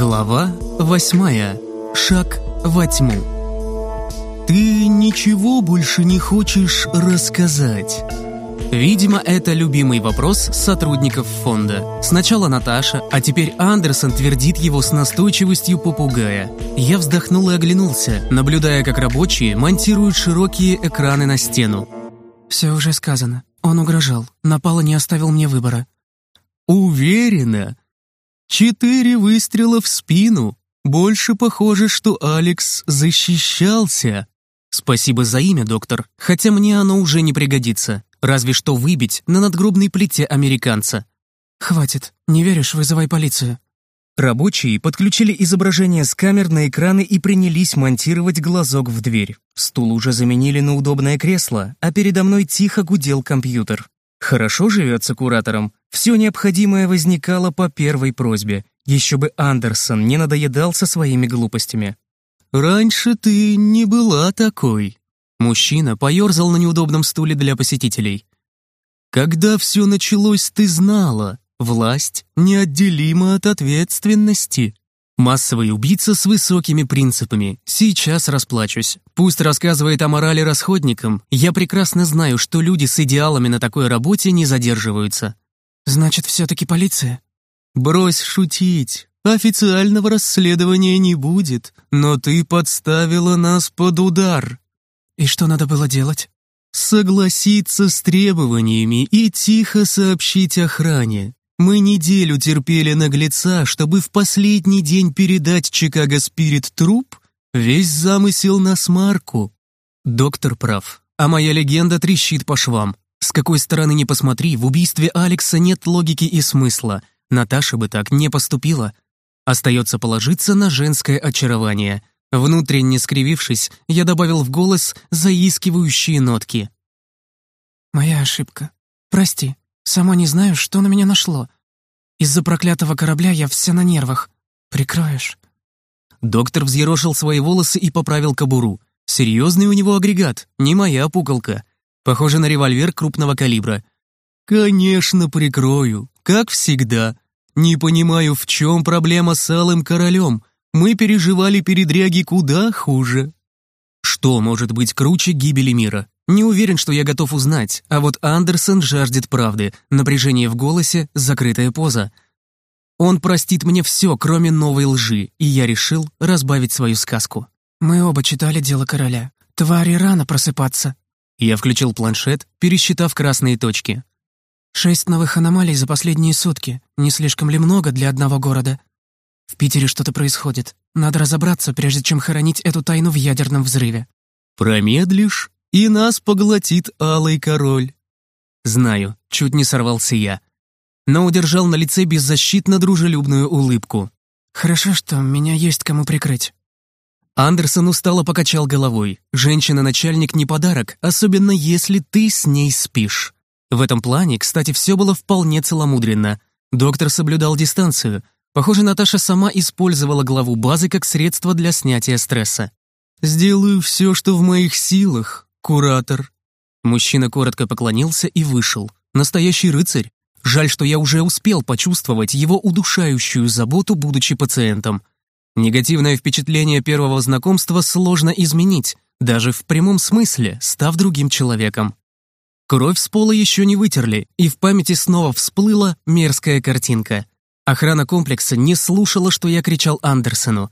Глава восьмая. Шаг во тьму. Ты ничего больше не хочешь рассказать? Видимо, это любимый вопрос сотрудников фонда. Сначала Наташа, а теперь Андерсон твердит его с настойчивостью попугая. Я вздохнул и оглянулся, наблюдая, как рабочие монтируют широкие экраны на стену. «Все уже сказано. Он угрожал. Напал и не оставил мне выбора». «Уверена?» Четыре выстрела в спину. Больше похоже, что Алекс защищался. Спасибо за имя, доктор, хотя мне оно уже не пригодится. Разве что выбить на надгробной плите американца. «Хватит. Не веришь? Вызывай полицию». Рабочие подключили изображение с камер на экраны и принялись монтировать глазок в дверь. Стул уже заменили на удобное кресло, а передо мной тихо гудел компьютер. Хорошо живется куратором. Все необходимое возникало по первой просьбе. Еще бы Андерсон не надоедал со своими глупостями. «Раньше ты не была такой». Мужчина поерзал на неудобном стуле для посетителей. «Когда все началось, ты знала. Власть неотделима от ответственности. Массовый убийца с высокими принципами. Сейчас расплачусь. Пусть рассказывает о морали расходникам. Я прекрасно знаю, что люди с идеалами на такой работе не задерживаются. Значит, все-таки полиция? Брось шутить. Официального расследования не будет, но ты подставила нас под удар. И что надо было делать? Согласиться с требованиями и тихо сообщить охране. Мы неделю терпели наглеца, чтобы в последний день передать Чикаго Спирит труп, весь замысел на смарку. Доктор прав, а моя легенда трещит по швам. С какой стороны ни посмотри, в убийстве Алекса нет логики и смысла. Наташа бы так не поступила. Остается положиться на женское очарование. Внутренне скривившись, я добавил в голос заискивающие нотки. «Моя ошибка. Прости». Сама не знаю, что на меня нашло. Из-за проклятого корабля я вся на нервах. Прикроешь?» Доктор взъерошил свои волосы и поправил кобуру. Серьезный у него агрегат, не моя пуколка. Похоже на револьвер крупного калибра. «Конечно, прикрою, как всегда. Не понимаю, в чем проблема с Алым Королем. Мы переживали передряги куда хуже». Что может быть круче гибели мира? Не уверен, что я готов узнать, а вот Андерсон жаждет правды, напряжение в голосе, закрытая поза. Он простит мне все, кроме новой лжи, и я решил разбавить свою сказку. «Мы оба читали «Дело короля». Твари рано просыпаться». Я включил планшет, пересчитав красные точки. «Шесть новых аномалий за последние сутки. Не слишком ли много для одного города? В Питере что-то происходит. Надо разобраться, прежде чем хоронить эту тайну в ядерном взрыве». «Промедлишь?» и нас поглотит алый король. Знаю, чуть не сорвался я, но удержал на лице беззащитно дружелюбную улыбку. Хорошо, что меня есть кому прикрыть. Андерсон устало покачал головой. Женщина-начальник не подарок, особенно если ты с ней спишь. В этом плане, кстати, все было вполне целомудренно. Доктор соблюдал дистанцию. Похоже, Наташа сама использовала главу базы как средство для снятия стресса. «Сделаю все, что в моих силах, «Куратор». Мужчина коротко поклонился и вышел. Настоящий рыцарь. Жаль, что я уже успел почувствовать его удушающую заботу, будучи пациентом. Негативное впечатление первого знакомства сложно изменить, даже в прямом смысле, став другим человеком. Кровь с пола еще не вытерли, и в памяти снова всплыла мерзкая картинка. Охрана комплекса не слушала, что я кричал Андерсону.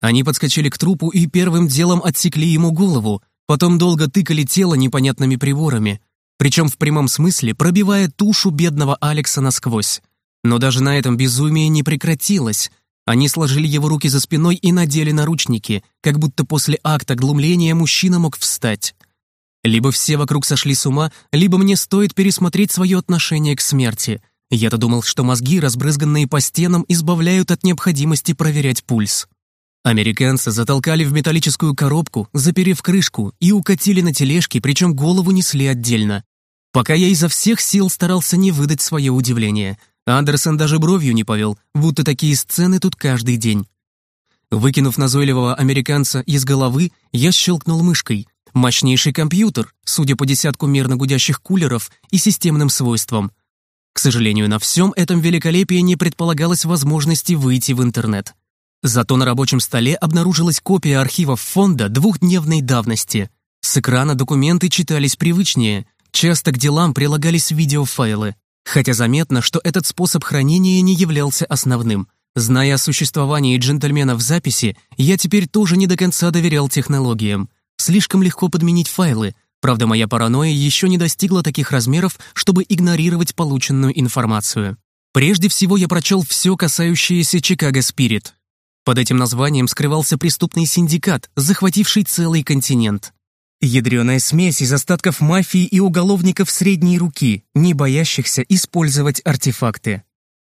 Они подскочили к трупу и первым делом отсекли ему голову, Потом долго тыкали тело непонятными приборами, причем в прямом смысле пробивая тушу бедного Алекса насквозь. Но даже на этом безумие не прекратилось. Они сложили его руки за спиной и надели наручники, как будто после акта глумления мужчина мог встать. Либо все вокруг сошли с ума, либо мне стоит пересмотреть свое отношение к смерти. Я-то думал, что мозги, разбрызганные по стенам, избавляют от необходимости проверять пульс. Американца затолкали в металлическую коробку, заперев крышку, и укатили на тележке, причем голову несли отдельно. Пока я изо всех сил старался не выдать свое удивление. Андерсон даже бровью не повел, будто такие сцены тут каждый день. Выкинув назойливого американца из головы, я щелкнул мышкой. Мощнейший компьютер, судя по десятку мерно гудящих кулеров и системным свойствам. К сожалению, на всем этом великолепии не предполагалось возможности выйти в интернет. Зато на рабочем столе обнаружилась копия архивов фонда двухдневной давности. С экрана документы читались привычнее, часто к делам прилагались видеофайлы. Хотя заметно, что этот способ хранения не являлся основным. Зная о существовании джентльменов записи, я теперь тоже не до конца доверял технологиям. Слишком легко подменить файлы, правда моя паранойя еще не достигла таких размеров, чтобы игнорировать полученную информацию. Прежде всего я прочел все, касающееся Чикаго Спирит. Под этим названием скрывался преступный синдикат, захвативший целый континент. Ядреная смесь из остатков мафии и уголовников средней руки, не боящихся использовать артефакты.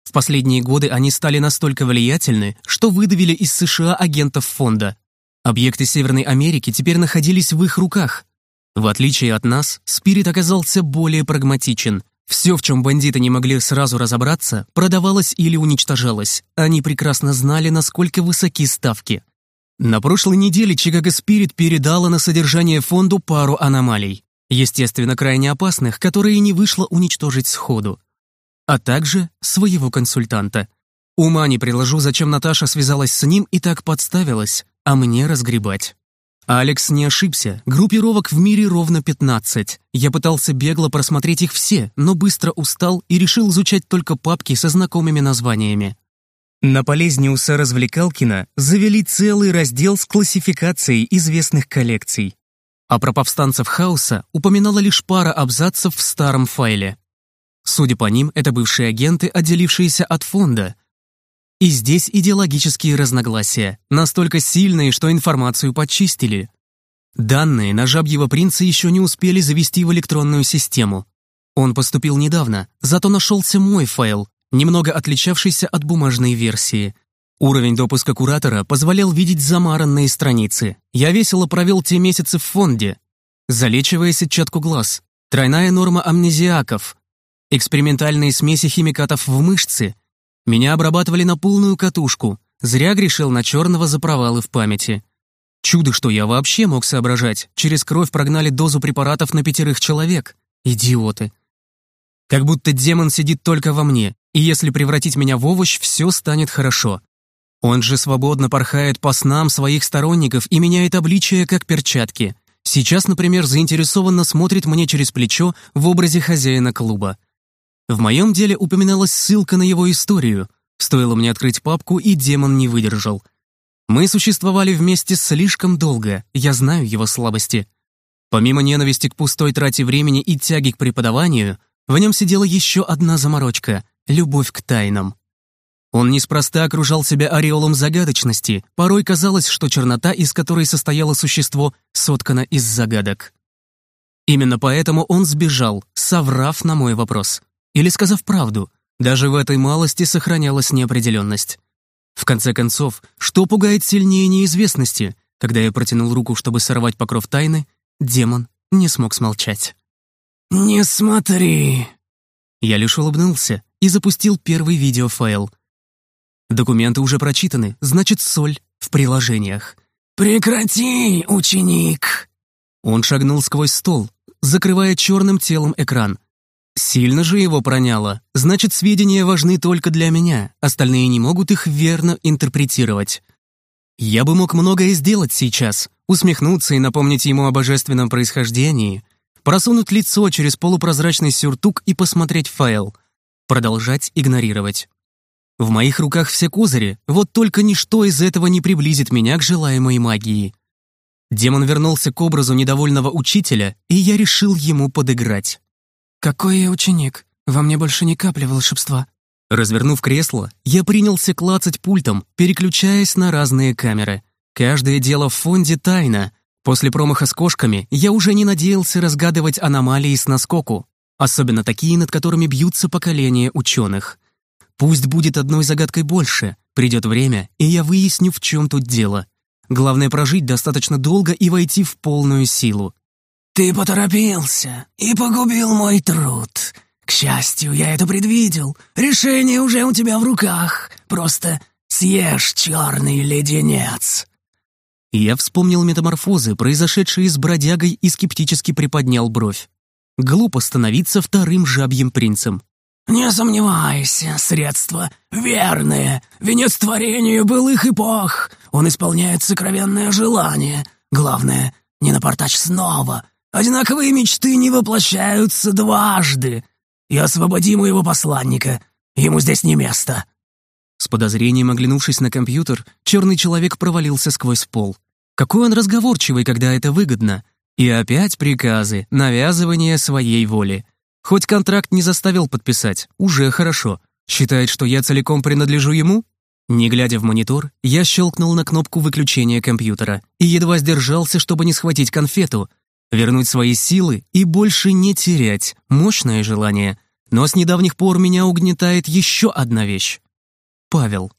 В последние годы они стали настолько влиятельны, что выдавили из США агентов фонда. Объекты Северной Америки теперь находились в их руках. В отличие от нас, Спирит оказался более прагматичен. Все, в чем бандиты не могли сразу разобраться, продавалось или уничтожалось. Они прекрасно знали, насколько высоки ставки. На прошлой неделе Чикаго Спирит передала на содержание фонду пару аномалий. Естественно, крайне опасных, которые не вышло уничтожить сходу. А также своего консультанта. Ума не приложу, зачем Наташа связалась с ним и так подставилась, а мне разгребать. Алекс не ошибся. Группировок в мире ровно 15. Я пытался бегло просмотреть их все, но быстро устал и решил изучать только папки со знакомыми названиями. На Полезниуса Развлекалкина завели целый раздел с классификацией известных коллекций. А про повстанцев хаоса упоминала лишь пара абзацев в старом файле. Судя по ним, это бывшие агенты, отделившиеся от фонда, и здесь идеологические разногласия, настолько сильные, что информацию почистили. Данные на жабьего принца еще не успели завести в электронную систему. Он поступил недавно, зато нашелся мой файл, немного отличавшийся от бумажной версии. Уровень допуска куратора позволял видеть замаранные страницы. Я весело провел те месяцы в фонде, залечивая сетчатку глаз, тройная норма амнезиаков, экспериментальные смеси химикатов в мышцы — меня обрабатывали на полную катушку. Зря грешил на черного за провалы в памяти. Чудо, что я вообще мог соображать. Через кровь прогнали дозу препаратов на пятерых человек. Идиоты. Как будто демон сидит только во мне, и если превратить меня в овощ, все станет хорошо. Он же свободно порхает по снам своих сторонников и меняет обличие, как перчатки. Сейчас, например, заинтересованно смотрит мне через плечо в образе хозяина клуба. В моем деле упоминалась ссылка на его историю. Стоило мне открыть папку, и демон не выдержал. Мы существовали вместе слишком долго, я знаю его слабости. Помимо ненависти к пустой трате времени и тяги к преподаванию, в нем сидела еще одна заморочка — любовь к тайнам. Он неспроста окружал себя ореолом загадочности, порой казалось, что чернота, из которой состояло существо, соткана из загадок. Именно поэтому он сбежал, соврав на мой вопрос. Или сказав правду, даже в этой малости сохранялась неопределенность. В конце концов, что пугает сильнее неизвестности? Когда я протянул руку, чтобы сорвать покров тайны, демон не смог смолчать. «Не смотри!» Я лишь улыбнулся и запустил первый видеофайл. Документы уже прочитаны, значит, соль в приложениях. «Прекрати, ученик!» Он шагнул сквозь стол, закрывая черным телом экран, Сильно же его проняло. Значит, сведения важны только для меня, остальные не могут их верно интерпретировать. Я бы мог многое сделать сейчас, усмехнуться и напомнить ему о божественном происхождении, просунуть лицо через полупрозрачный сюртук и посмотреть файл, продолжать игнорировать. В моих руках все козыри, вот только ничто из этого не приблизит меня к желаемой магии. Демон вернулся к образу недовольного учителя, и я решил ему подыграть. «Какой я ученик! Во мне больше ни капли волшебства!» Развернув кресло, я принялся клацать пультом, переключаясь на разные камеры. Каждое дело в фонде тайна. После промаха с кошками я уже не надеялся разгадывать аномалии с наскоку, особенно такие, над которыми бьются поколения ученых. Пусть будет одной загадкой больше, придет время, и я выясню, в чем тут дело. Главное прожить достаточно долго и войти в полную силу. «Ты поторопился и погубил мой труд. К счастью, я это предвидел. Решение уже у тебя в руках. Просто съешь черный леденец». Я вспомнил метаморфозы, произошедшие с бродягой, и скептически приподнял бровь. Глупо становиться вторым жабьим принцем. Не сомневайся, средства верные. Венец творения былых эпох. Он исполняет сокровенное желание. Главное, не напортачь снова. Одинаковые мечты не воплощаются дважды. И освободи моего посланника. Ему здесь не место». С подозрением оглянувшись на компьютер, черный человек провалился сквозь пол. Какой он разговорчивый, когда это выгодно. И опять приказы, навязывание своей воли. Хоть контракт не заставил подписать, уже хорошо. Считает, что я целиком принадлежу ему? Не глядя в монитор, я щелкнул на кнопку выключения компьютера и едва сдержался, чтобы не схватить конфету, вернуть свои силы и больше не терять. Мощное желание. Но с недавних пор меня угнетает еще одна вещь. Павел.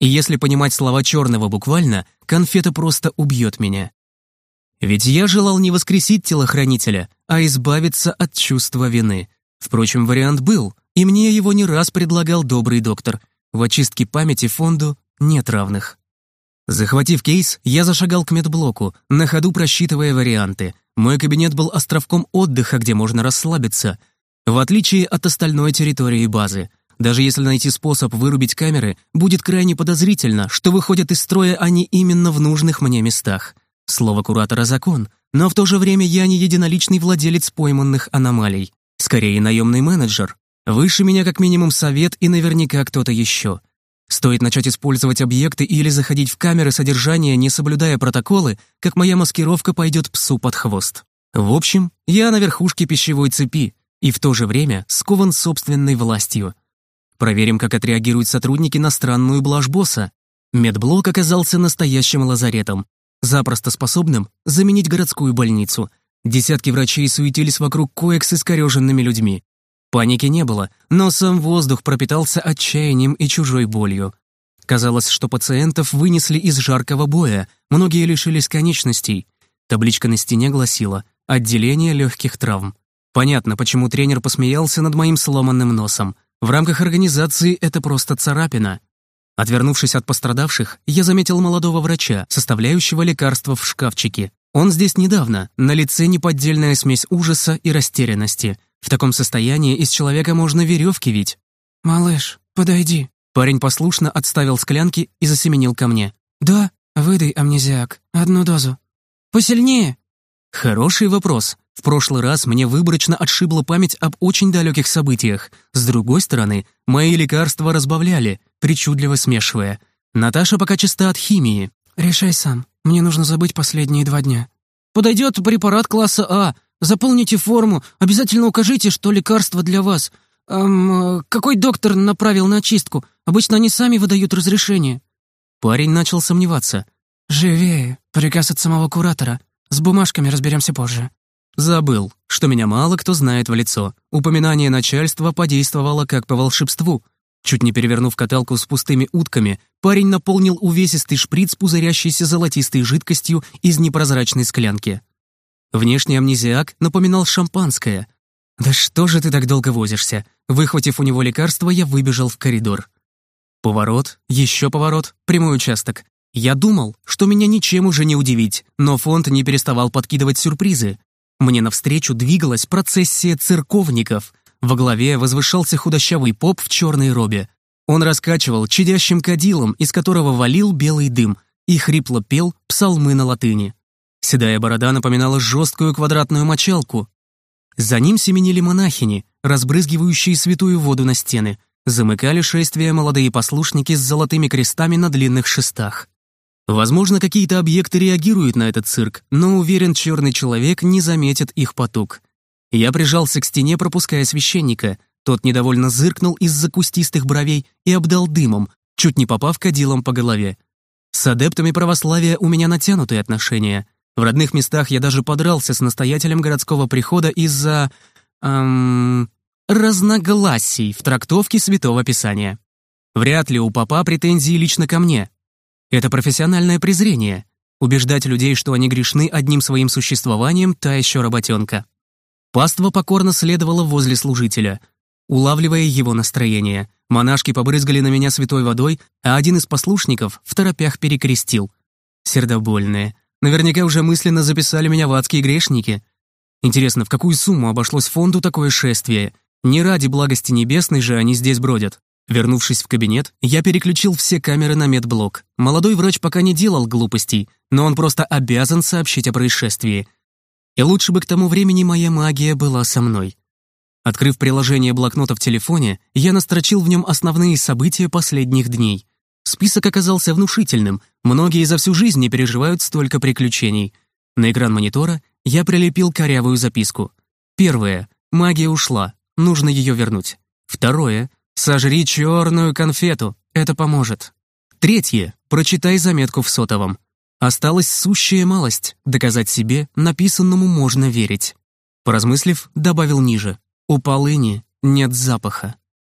И если понимать слова черного буквально, конфета просто убьет меня. Ведь я желал не воскресить телохранителя, а избавиться от чувства вины. Впрочем, вариант был, и мне его не раз предлагал добрый доктор. В очистке памяти фонду нет равных. Захватив кейс, я зашагал к медблоку, на ходу просчитывая варианты. Мой кабинет был островком отдыха, где можно расслабиться. В отличие от остальной территории базы. Даже если найти способ вырубить камеры, будет крайне подозрительно, что выходят из строя они именно в нужных мне местах. Слово куратора — закон, но в то же время я не единоличный владелец пойманных аномалий. Скорее, наемный менеджер. Выше меня как минимум совет и наверняка кто-то еще. Стоит начать использовать объекты или заходить в камеры содержания, не соблюдая протоколы, как моя маскировка пойдет псу под хвост. В общем, я на верхушке пищевой цепи и в то же время скован собственной властью. Проверим, как отреагируют сотрудники на странную блажь босса. Медблок оказался настоящим лазаретом, запросто способным заменить городскую больницу. Десятки врачей суетились вокруг коек с искореженными людьми. Паники не было, но сам воздух пропитался отчаянием и чужой болью. Казалось, что пациентов вынесли из жаркого боя, многие лишились конечностей. Табличка на стене гласила «Отделение легких травм». Понятно, почему тренер посмеялся над моим сломанным носом. В рамках организации это просто царапина. Отвернувшись от пострадавших, я заметил молодого врача, составляющего лекарства в шкафчике. Он здесь недавно, на лице неподдельная смесь ужаса и растерянности. В таком состоянии из человека можно веревки вить. «Малыш, подойди». Парень послушно отставил склянки и засеменил ко мне. «Да, выдай амнезиак, одну дозу. Посильнее». Хороший вопрос. В прошлый раз мне выборочно отшибла память об очень далеких событиях. С другой стороны, мои лекарства разбавляли, причудливо смешивая. Наташа пока чиста от химии. «Решай сам. Мне нужно забыть последние два дня». «Подойдет препарат класса А. Заполните форму. Обязательно укажите, что лекарство для вас. Эм, какой доктор направил на очистку? Обычно они сами выдают разрешение». Парень начал сомневаться. «Живее. Приказ от самого куратора. С бумажками разберемся позже». Забыл, что меня мало кто знает в лицо. Упоминание начальства подействовало как по волшебству. Чуть не перевернув каталку с пустыми утками, парень наполнил увесистый шприц, пузырящийся золотистой жидкостью из непрозрачной склянки. Внешний амнезиак напоминал шампанское. «Да что же ты так долго возишься?» Выхватив у него лекарство, я выбежал в коридор. Поворот, еще поворот, прямой участок. Я думал, что меня ничем уже не удивить, но фонд не переставал подкидывать сюрпризы. Мне навстречу двигалась процессия церковников. Во главе возвышался худощавый поп в черной робе. Он раскачивал чадящим кадилом, из которого валил белый дым, и хрипло пел псалмы на латыни. Седая борода напоминала жесткую квадратную мочалку. За ним семенили монахини, разбрызгивающие святую воду на стены. Замыкали шествие молодые послушники с золотыми крестами на длинных шестах. Возможно, какие-то объекты реагируют на этот цирк, но уверен, черный человек не заметит их поток. Я прижался к стене, пропуская священника. Тот недовольно зыркнул из-за кустистых бровей и обдал дымом, чуть не попав кадилом по голове. С адептами православия у меня натянутые отношения. В родных местах я даже подрался с настоятелем городского прихода из-за... Эм, разногласий в трактовке Святого Писания. Вряд ли у папа претензии лично ко мне, это профессиональное презрение. Убеждать людей, что они грешны одним своим существованием, та еще работенка. Паства покорно следовала возле служителя, улавливая его настроение. Монашки побрызгали на меня святой водой, а один из послушников в торопях перекрестил. Сердобольные. Наверняка уже мысленно записали меня в адские грешники. Интересно, в какую сумму обошлось фонду такое шествие? Не ради благости небесной же они здесь бродят. Вернувшись в кабинет, я переключил все камеры на медблок. Молодой врач пока не делал глупостей, но он просто обязан сообщить о происшествии. И лучше бы к тому времени моя магия была со мной. Открыв приложение блокнота в телефоне, я настрочил в нем основные события последних дней. Список оказался внушительным, многие за всю жизнь не переживают столько приключений. На экран монитора я прилепил корявую записку. Первое. Магия ушла, нужно ее вернуть. Второе. Сожри черную конфету, это поможет. Третье. Прочитай заметку в сотовом. Осталась сущая малость, доказать себе, написанному можно верить. Поразмыслив, добавил ниже. У полыни нет запаха.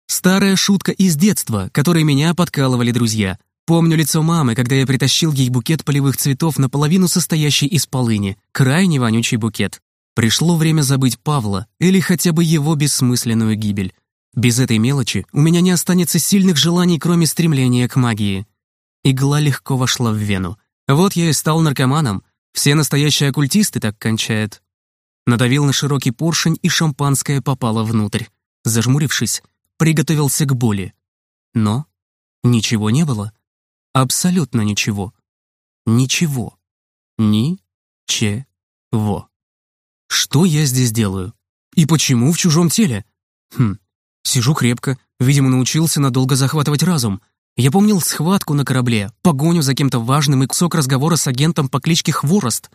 Старая шутка из детства, которой меня подкалывали друзья. Помню лицо мамы, когда я притащил ей букет полевых цветов, наполовину состоящий из полыни. Крайне вонючий букет. Пришло время забыть Павла или хотя бы его бессмысленную гибель. Без этой мелочи у меня не останется сильных желаний, кроме стремления к магии. Игла легко вошла в вену. Вот я и стал наркоманом. Все настоящие оккультисты так кончают. Надавил на широкий поршень, и шампанское попало внутрь. Зажмурившись, приготовился к боли. Но ничего не было. Абсолютно ничего. Ничего. Ни-че-во. Что я здесь делаю? И почему в чужом теле? Хм, Сижу крепко, видимо, научился надолго захватывать разум. Я помнил схватку на корабле, погоню за кем-то важным и кусок разговора с агентом по кличке Хворост,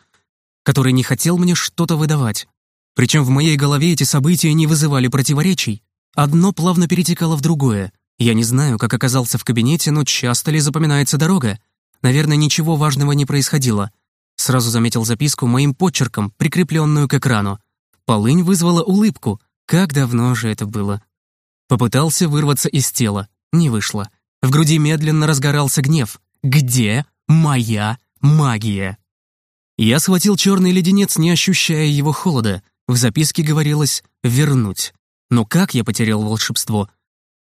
который не хотел мне что-то выдавать. Причем в моей голове эти события не вызывали противоречий. Одно плавно перетекало в другое. Я не знаю, как оказался в кабинете, но часто ли запоминается дорога. Наверное, ничего важного не происходило. Сразу заметил записку моим почерком, прикрепленную к экрану. Полынь вызвала улыбку. Как давно же это было? Попытался вырваться из тела. Не вышло. В груди медленно разгорался гнев. «Где моя магия?» Я схватил черный леденец, не ощущая его холода. В записке говорилось «вернуть». Но как я потерял волшебство?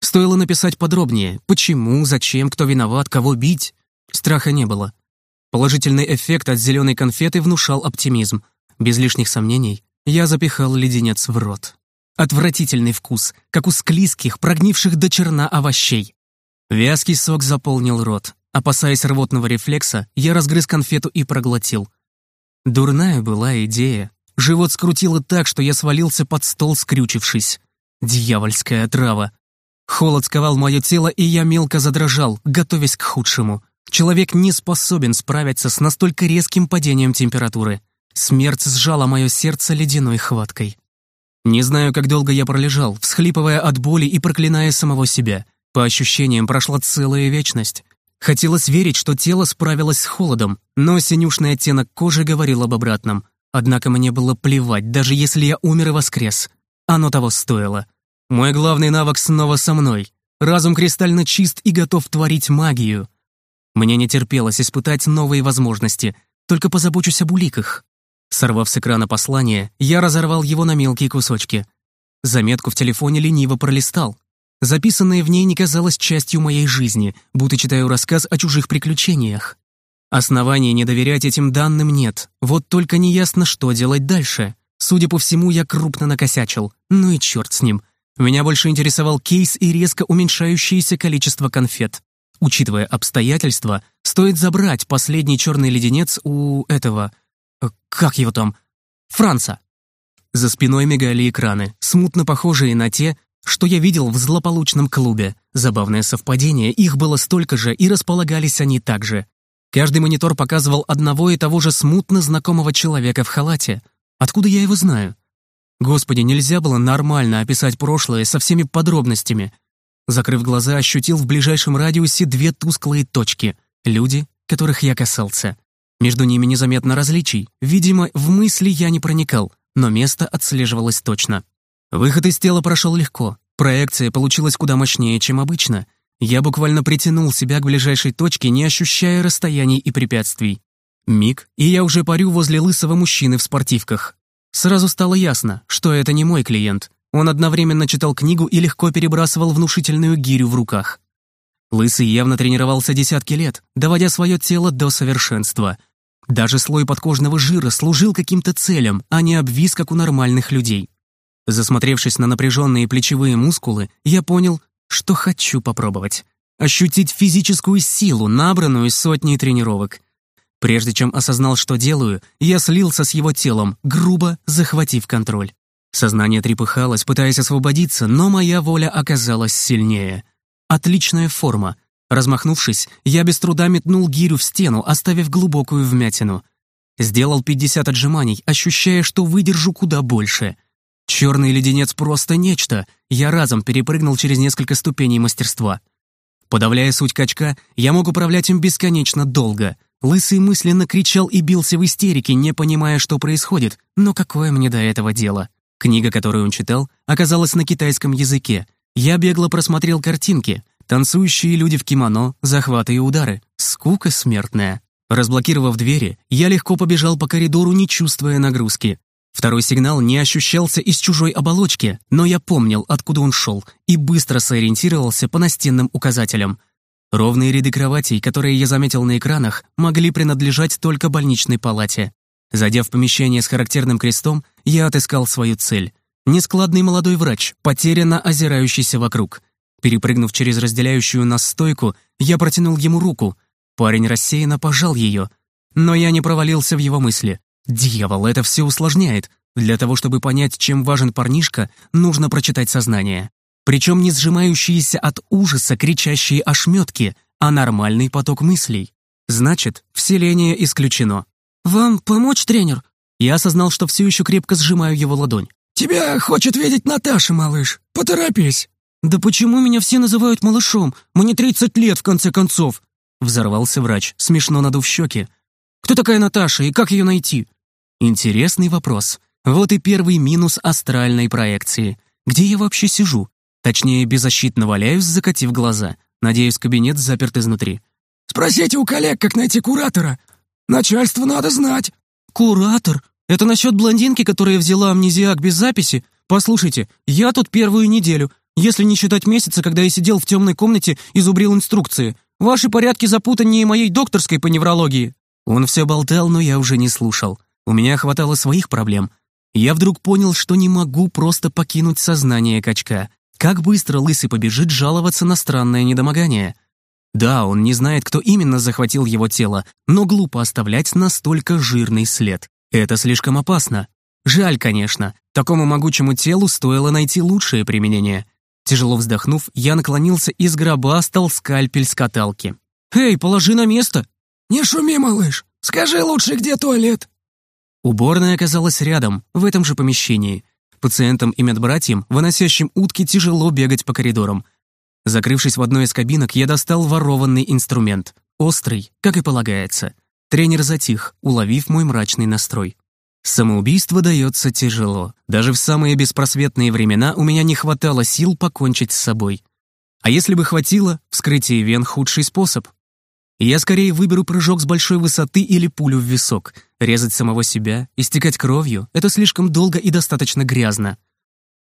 Стоило написать подробнее. Почему, зачем, кто виноват, кого бить? Страха не было. Положительный эффект от зеленой конфеты внушал оптимизм. Без лишних сомнений я запихал леденец в рот. Отвратительный вкус, как у склизких, прогнивших до черна овощей. Вязкий сок заполнил рот. Опасаясь рвотного рефлекса, я разгрыз конфету и проглотил. Дурная была идея. Живот скрутило так, что я свалился под стол, скрючившись. Дьявольская трава. Холод сковал мое тело, и я мелко задрожал, готовясь к худшему. Человек не способен справиться с настолько резким падением температуры. Смерть сжала мое сердце ледяной хваткой. Не знаю, как долго я пролежал, всхлипывая от боли и проклиная самого себя. По ощущениям, прошла целая вечность. Хотелось верить, что тело справилось с холодом, но синюшный оттенок кожи говорил об обратном. Однако мне было плевать, даже если я умер и воскрес. Оно того стоило. Мой главный навык снова со мной. Разум кристально чист и готов творить магию. Мне не терпелось испытать новые возможности, только позабочусь об уликах. Сорвав с экрана послание, я разорвал его на мелкие кусочки. Заметку в телефоне лениво пролистал. Записанное в ней не казалось частью моей жизни, будто читаю рассказ о чужих приключениях. Оснований не доверять этим данным нет, вот только неясно, что делать дальше. Судя по всему, я крупно накосячил. Ну и черт с ним. Меня больше интересовал кейс и резко уменьшающееся количество конфет. Учитывая обстоятельства, стоит забрать последний черный леденец у этого — Э, как его там? Франца. За спиной мигали экраны, смутно похожие на те, что я видел в злополучном клубе. Забавное совпадение, их было столько же, и располагались они так же. Каждый монитор показывал одного и того же смутно знакомого человека в халате. Откуда я его знаю? Господи, нельзя было нормально описать прошлое со всеми подробностями. Закрыв глаза, ощутил в ближайшем радиусе две тусклые точки. Люди, которых я касался. Между ними незаметно различий. Видимо, в мысли я не проникал, но место отслеживалось точно. Выход из тела прошел легко. Проекция получилась куда мощнее, чем обычно. Я буквально притянул себя к ближайшей точке, не ощущая расстояний и препятствий. Миг, и я уже парю возле лысого мужчины в спортивках. Сразу стало ясно, что это не мой клиент. Он одновременно читал книгу и легко перебрасывал внушительную гирю в руках. Лысый явно тренировался десятки лет, доводя свое тело до совершенства. Даже слой подкожного жира служил каким-то целям, а не обвис, как у нормальных людей. Засмотревшись на напряженные плечевые мускулы, я понял, что хочу попробовать. Ощутить физическую силу, набранную сотней тренировок. Прежде чем осознал, что делаю, я слился с его телом, грубо захватив контроль. Сознание трепыхалось, пытаясь освободиться, но моя воля оказалась сильнее. Отличная форма. Размахнувшись, я без труда метнул гирю в стену, оставив глубокую вмятину. Сделал 50 отжиманий, ощущая, что выдержу куда больше. Черный леденец просто нечто. Я разом перепрыгнул через несколько ступеней мастерства. Подавляя суть качка, я мог управлять им бесконечно долго. Лысый мысленно кричал и бился в истерике, не понимая, что происходит. Но какое мне до этого дело? Книга, которую он читал, оказалась на китайском языке. Я бегло просмотрел картинки. Танцующие люди в кимоно, захваты и удары. Скука смертная. Разблокировав двери, я легко побежал по коридору, не чувствуя нагрузки. Второй сигнал не ощущался из чужой оболочки, но я помнил, откуда он шел, и быстро сориентировался по настенным указателям. Ровные ряды кроватей, которые я заметил на экранах, могли принадлежать только больничной палате. Зайдя в помещение с характерным крестом, я отыскал свою цель. Нескладный молодой врач, потерянно озирающийся вокруг. Перепрыгнув через разделяющую нас стойку, я протянул ему руку. Парень рассеянно пожал ее. Но я не провалился в его мысли. Дьявол, это все усложняет. Для того, чтобы понять, чем важен парнишка, нужно прочитать сознание. Причем не сжимающиеся от ужаса кричащие ошметки, а нормальный поток мыслей. Значит, вселение исключено. «Вам помочь, тренер?» Я осознал, что все еще крепко сжимаю его ладонь. «Тебя хочет видеть Наташа, малыш. Поторопись». «Да почему меня все называют малышом? Мне 30 лет, в конце концов!» Взорвался врач, смешно надув щеки. «Кто такая Наташа и как ее найти?» Интересный вопрос. Вот и первый минус астральной проекции. Где я вообще сижу? Точнее, беззащитно валяюсь, закатив глаза. Надеюсь, кабинет заперт изнутри. «Спросите у коллег, как найти куратора. Начальству надо знать». «Куратор? Это насчет блондинки, которая взяла амнезиак без записи? Послушайте, я тут первую неделю, если не считать месяца, когда я сидел в темной комнате и зубрил инструкции. Ваши порядки запутаннее моей докторской по неврологии». Он все болтал, но я уже не слушал. У меня хватало своих проблем. Я вдруг понял, что не могу просто покинуть сознание качка. Как быстро Лысый побежит жаловаться на странное недомогание? Да, он не знает, кто именно захватил его тело, но глупо оставлять настолько жирный след. Это слишком опасно. Жаль, конечно. Такому могучему телу стоило найти лучшее применение. Тяжело вздохнув, я наклонился и сгробастал скальпель с каталки. «Эй, положи на место!» «Не шуми, малыш! Скажи лучше, где туалет!» Уборная оказалась рядом, в этом же помещении. Пациентам и медбратьям, выносящим утки, тяжело бегать по коридорам. Закрывшись в одной из кабинок, я достал ворованный инструмент. Острый, как и полагается. Тренер затих, уловив мой мрачный настрой. Самоубийство дается тяжело. Даже в самые беспросветные времена у меня не хватало сил покончить с собой. А если бы хватило, вскрытие вен — худший способ. Я скорее выберу прыжок с большой высоты или пулю в висок. Резать самого себя, истекать кровью — это слишком долго и достаточно грязно.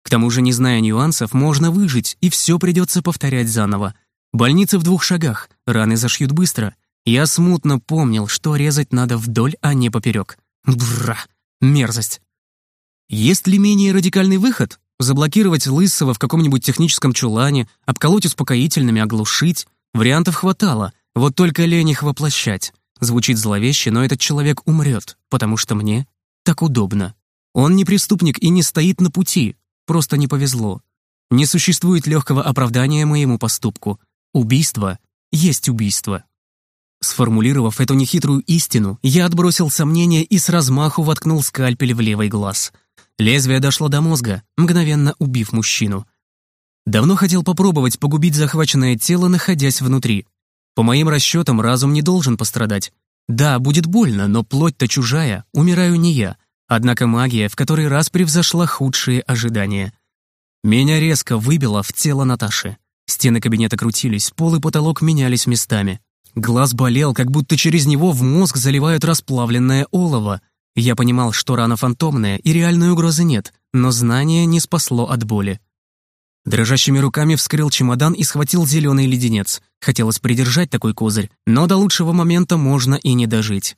К тому же, не зная нюансов, можно выжить, и все придется повторять заново. Больница в двух шагах, раны зашьют быстро. Я смутно помнил, что резать надо вдоль, а не поперек. Бра, мерзость. Есть ли менее радикальный выход? Заблокировать Лысого в каком-нибудь техническом чулане, обколоть успокоительными, оглушить? Вариантов хватало, вот только лень их воплощать. Звучит зловеще, но этот человек умрет, потому что мне так удобно. Он не преступник и не стоит на пути, просто не повезло. Не существует легкого оправдания моему поступку. Убийство есть убийство. Сформулировав эту нехитрую истину, я отбросил сомнения и с размаху воткнул скальпель в левый глаз. Лезвие дошло до мозга, мгновенно убив мужчину. Давно хотел попробовать погубить захваченное тело, находясь внутри. По моим расчетам, разум не должен пострадать. Да, будет больно, но плоть-то чужая, умираю не я. Однако магия в который раз превзошла худшие ожидания. Меня резко выбило в тело Наташи. Стены кабинета крутились, пол и потолок менялись местами. Глаз болел, как будто через него в мозг заливают расплавленное олово. Я понимал, что рана фантомная и реальной угрозы нет, но знание не спасло от боли. Дрожащими руками вскрыл чемодан и схватил зеленый леденец. Хотелось придержать такой козырь, но до лучшего момента можно и не дожить.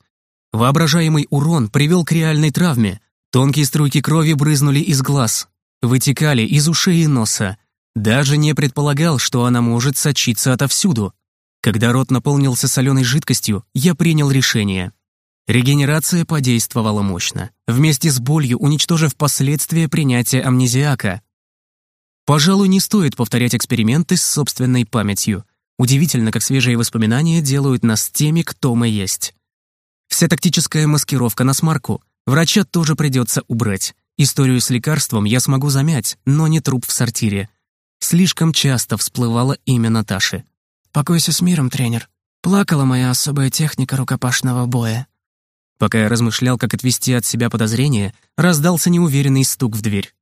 Воображаемый урон привел к реальной травме. Тонкие струйки крови брызнули из глаз. вытекали из ушей и носа. Даже не предполагал, что она может сочиться отовсюду. Когда рот наполнился соленой жидкостью, я принял решение. Регенерация подействовала мощно, вместе с болью уничтожив последствия принятия амнезиака. Пожалуй, не стоит повторять эксперименты с собственной памятью. Удивительно, как свежие воспоминания делают нас теми, кто мы есть. Вся тактическая маскировка на смарку. Врача тоже придется убрать. Историю с лекарством я смогу замять, но не труп в сортире. Слишком часто всплывало имя Наташи. «Покойся с миром, тренер. Плакала моя особая техника рукопашного боя». Пока я размышлял, как отвести от себя подозрения, раздался неуверенный стук в дверь.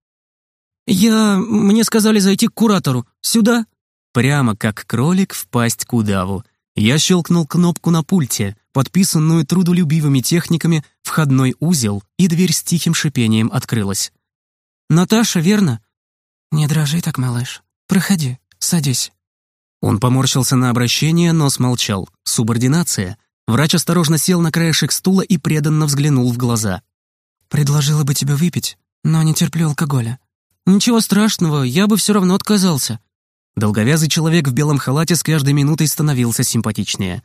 «Я... мне сказали зайти к куратору. Сюда?» Прямо как кролик в пасть к удаву. Я щелкнул кнопку на пульте, подписанную трудолюбивыми техниками, входной узел, и дверь с тихим шипением открылась. «Наташа, верно?» «Не дрожи так, малыш. Проходи, садись». Он поморщился на обращение, но смолчал. Субординация. Врач осторожно сел на краешек стула и преданно взглянул в глаза. «Предложила бы тебе выпить, но не терплю алкоголя». «Ничего страшного, я бы все равно отказался». Долговязый человек в белом халате с каждой минутой становился симпатичнее.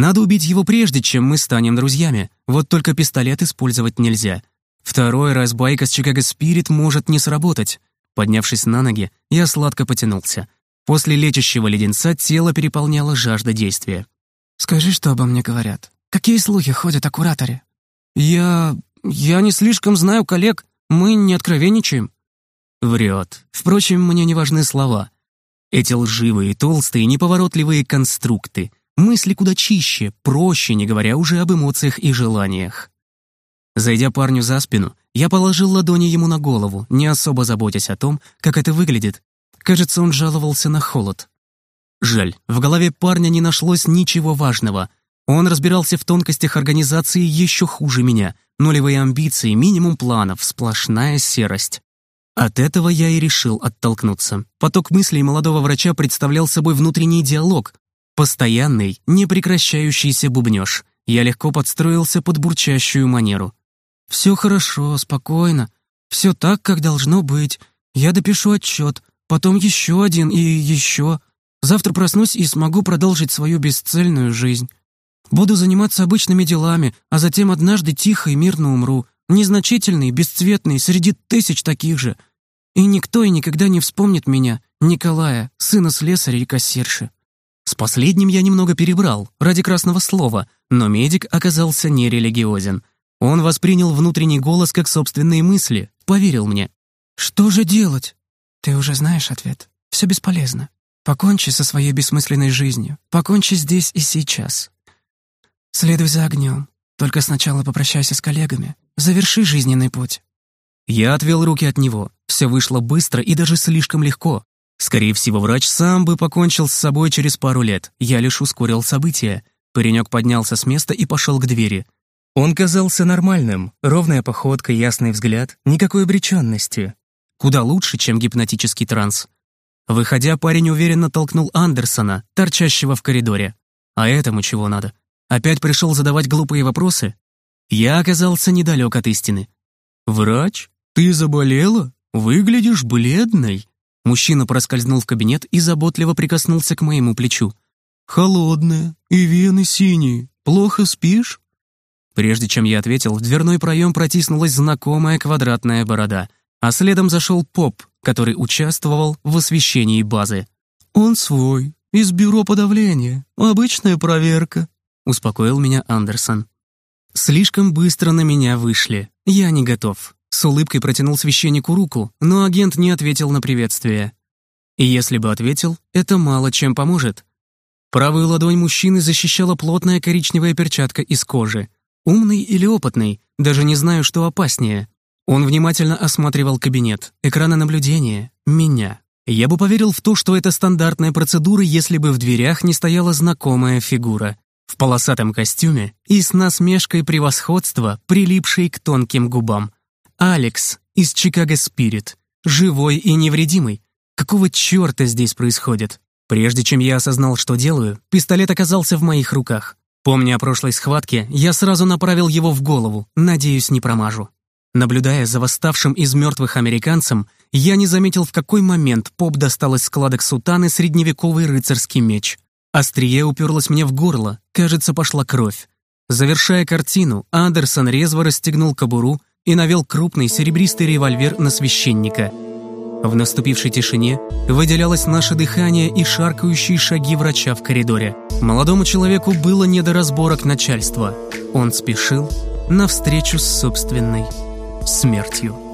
Надо убить его прежде, чем мы станем друзьями. Вот только пистолет использовать нельзя. Второй раз байка с Чикаго Спирит может не сработать. Поднявшись на ноги, я сладко потянулся. После лечащего леденца тело переполняло жажда действия. «Скажи, что обо мне говорят. Какие слухи ходят о кураторе?» «Я... я не слишком знаю коллег. Мы не откровенничаем». Врет. Впрочем, мне не важны слова. Эти лживые, толстые, неповоротливые конструкты. Мысли куда чище, проще, не говоря уже об эмоциях и желаниях. Зайдя парню за спину, я положил ладони ему на голову, не особо заботясь о том, как это выглядит. Кажется, он жаловался на холод. Жаль, в голове парня не нашлось ничего важного. Он разбирался в тонкостях организации еще хуже меня. Нулевые амбиции, минимум планов, сплошная серость. От этого я и решил оттолкнуться. Поток мыслей молодого врача представлял собой внутренний диалог, постоянный, непрекращающийся бубнёж. Я легко подстроился под бурчащую манеру. «Все хорошо, спокойно. Все так, как должно быть. Я допишу отчет, потом еще один и еще. Завтра проснусь и смогу продолжить свою бесцельную жизнь. Буду заниматься обычными делами, а затем однажды тихо и мирно умру, незначительный, бесцветный, среди тысяч таких же. И никто и никогда не вспомнит меня, Николая, сына слесаря и кассирши. С последним я немного перебрал, ради красного слова, но медик оказался нерелигиозен. Он воспринял внутренний голос как собственные мысли, поверил мне. «Что же делать?» «Ты уже знаешь ответ. Все бесполезно. Покончи со своей бессмысленной жизнью. Покончи здесь и сейчас. Следуй за огнем. Только сначала попрощайся с коллегами. Заверши жизненный путь. Я отвел руки от него. Все вышло быстро и даже слишком легко. Скорее всего, врач сам бы покончил с собой через пару лет. Я лишь ускорил события. Паренек поднялся с места и пошел к двери. Он казался нормальным. Ровная походка, ясный взгляд, никакой обреченности. Куда лучше, чем гипнотический транс. Выходя, парень уверенно толкнул Андерсона, торчащего в коридоре. А этому чего надо? Опять пришел задавать глупые вопросы? Я оказался недалек от истины. «Врач, ты заболела? Выглядишь бледной». Мужчина проскользнул в кабинет и заботливо прикоснулся к моему плечу. «Холодная, и вены синие. Плохо спишь?» Прежде чем я ответил, в дверной проем протиснулась знакомая квадратная борода, а следом зашел поп, который участвовал в освещении базы. «Он свой, из бюро подавления. Обычная проверка», — успокоил меня Андерсон. Слишком быстро на меня вышли. Я не готов. С улыбкой протянул священнику руку, но агент не ответил на приветствие. И если бы ответил, это мало чем поможет. Правую ладонь мужчины защищала плотная коричневая перчатка из кожи. Умный или опытный, даже не знаю, что опаснее. Он внимательно осматривал кабинет, экраны наблюдения, меня. Я бы поверил в то, что это стандартная процедура, если бы в дверях не стояла знакомая фигура в полосатом костюме и с насмешкой превосходства, прилипшей к тонким губам. Алекс из Чикаго Спирит, живой и невредимый. Какого черта здесь происходит? Прежде чем я осознал, что делаю, пистолет оказался в моих руках. Помня о прошлой схватке, я сразу направил его в голову, надеюсь, не промажу. Наблюдая за восставшим из мертвых американцем, я не заметил, в какой момент поп достал из складок сутаны средневековый рыцарский меч. Острие уперлось мне в горло, кажется, пошла кровь. Завершая картину, Андерсон резво расстегнул кобуру и навел крупный серебристый револьвер на священника. В наступившей тишине выделялось наше дыхание и шаркающие шаги врача в коридоре. Молодому человеку было не до разборок начальства. Он спешил навстречу с собственной смертью.